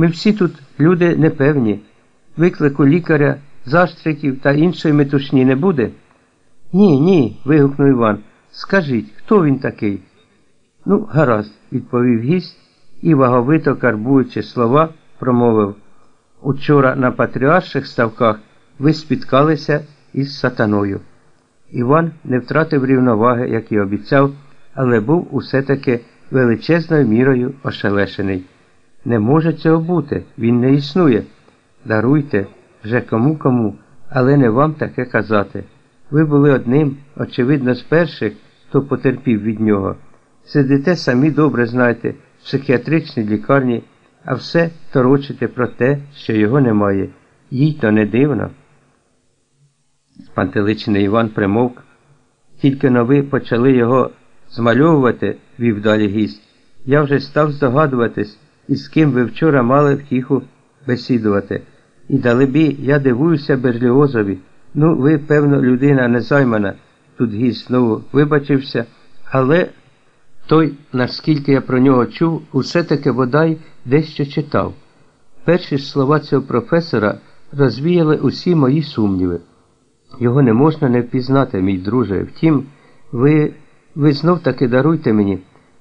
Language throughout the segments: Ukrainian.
Ми всі тут люди непевні. Виклику лікаря, заштриків та іншої метушні не буде? Ні, ні. вигукнув Іван. Скажіть, хто він такий? Ну, гаразд, відповів гість і, ваговито карбуючи слова, промовив. Учора на патріарших ставках ви спіткалися із сатаною. Іван не втратив рівноваги, як і обіцяв, але був усе таки величезною мірою ошелешений. Не може цього бути, він не існує. Даруйте вже кому кому, але не вам таке казати. Ви були одним, очевидно, з перших, хто потерпів від нього. Сидите самі добре знаєте, в психіатричній лікарні, а все торочите про те, що його немає. Їй то не дивно. Пантеличний Іван примовк. Тільки но ви почали його змальовувати, вів далі гість. Я вже став здогадуватись, із ким ви вчора мали втіху бесідувати. І далебі, я дивуюся Берліозові. Ну, ви, певно, людина незаймана. Тут гість знову вибачився, але той, наскільки я про нього чув, усе таки бодай дещо читав. Перші слова цього професора розвіяли усі мої сумніви. Його не можна не впізнати, мій друже. Втім, ви ви знов таки даруйте мені.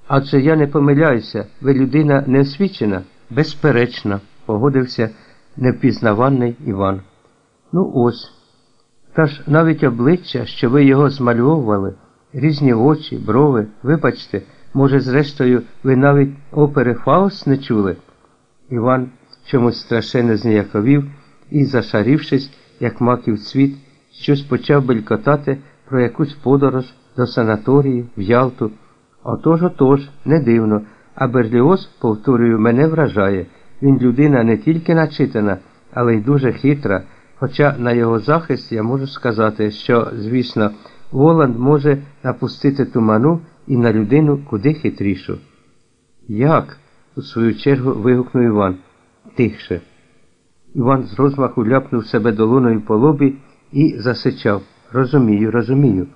Адже я не помиляюся, ви людина неосвічена, безперечна, погодився невпізнаваний Іван. Ну ось. Та ж навіть обличчя, що ви його змальовували, різні очі, брови, вибачте, може, зрештою, ви навіть опери Фауст не чули? Іван чомусь страшенно зніяковів і, зашарівшись, як маків цвіт, щось почав белькотати про якусь подорож до санаторії в Ялту. Отож, отож, не дивно, а Берліоз, повторюю, мене вражає. Він людина не тільки начитана, але й дуже хитра. Хоча на його захист я можу сказати, що, звісно, Воланд може напустити туману і на людину куди хитрішу. Як? у свою чергу вигукнув Іван. Тихше. Іван з розмаху ляпнув себе долоною по лобі і засичав. Розумію, розумію.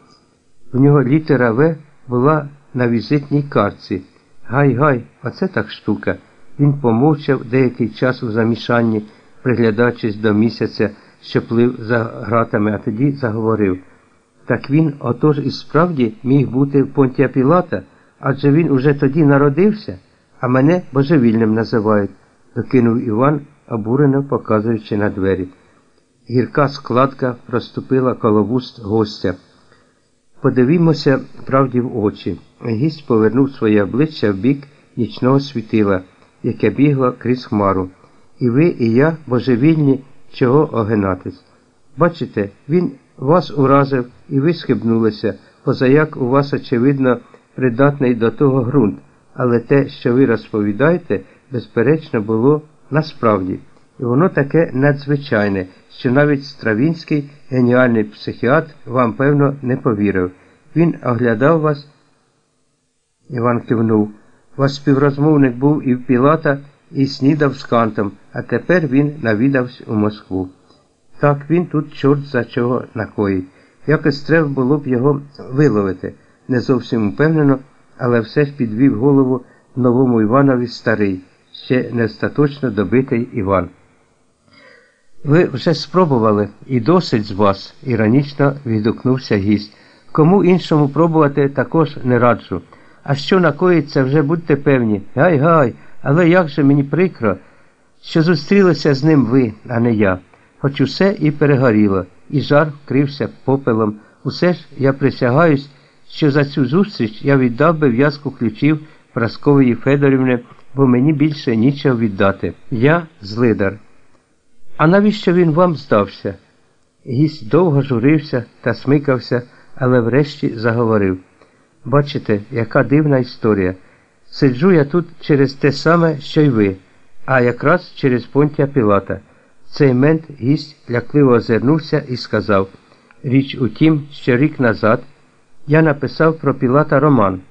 В нього літера В була на візитній картці. Гай, гай, оце так штука. Він помовчав деякий час у замішанні, приглядаючись до місяця, що плив за гратами, а тоді заговорив. Так він отож і справді міг бути в Понтія Пілата, адже він уже тоді народився, а мене божевільним називають, докинув Іван, обурено показуючи на двері. Гірка складка проступила коло вуст гостя. Подивімося правді в очі. Гість повернув своє обличчя в бік нічного світила, яке бігло крізь хмару. І ви, і я божевільні, чого огинатись. Бачите, він вас уразив і ви схибнулися, позаяк у вас, очевидно, придатний до того ґрунт, але те, що ви розповідаєте, безперечно, було насправді. І воно таке надзвичайне, що навіть Стравінський геніальний психіатр вам, певно, не повірив. Він оглядав вас. Іван кивнув. Ваш співрозмовник був і в Пілата, і снідав з кантом, а тепер він навідався у Москву. Так він тут чорт за чого накоїть. Якось треба було б його виловити, не зовсім упевнено, але все ж підвів голову новому Іванові старий, ще не остаточно добитий Іван. Ви вже спробували і досить з вас, іронічно відгукнувся гість. Кому іншому пробувати також не раджу. А що накоїться, вже будьте певні. Гай гай, але як же мені прикро, що зустрілися з ним ви, а не я. Хоч усе і перегоріло, і жар вкрився попелом. Усе ж я присягаюсь, що за цю зустріч я віддав би в'язку ключів Праскової Федорівни, бо мені більше нічого віддати. Я злидар. А навіщо він вам здався? Гість довго журився та смикався, але врешті заговорив. Бачите, яка дивна історія. Сиджу я тут через те саме, що й ви, а якраз через Понтія Пілата. цей мент гість лякливо озирнувся і сказав Річ у тім, що рік назад я написав про Пілата роман.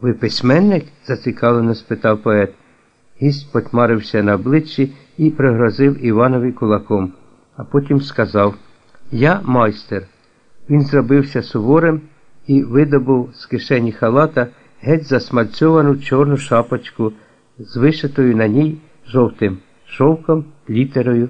Ви письменник? зацікавлено спитав поет. Гість потьмарився на обличчі і пригрозив Іванові кулаком, а потім сказав Я майстер. Він зробився суворим і видобув з кишені халата геть засмальцьовану чорну шапочку з вишитою на ній жовтим. шовком, літерою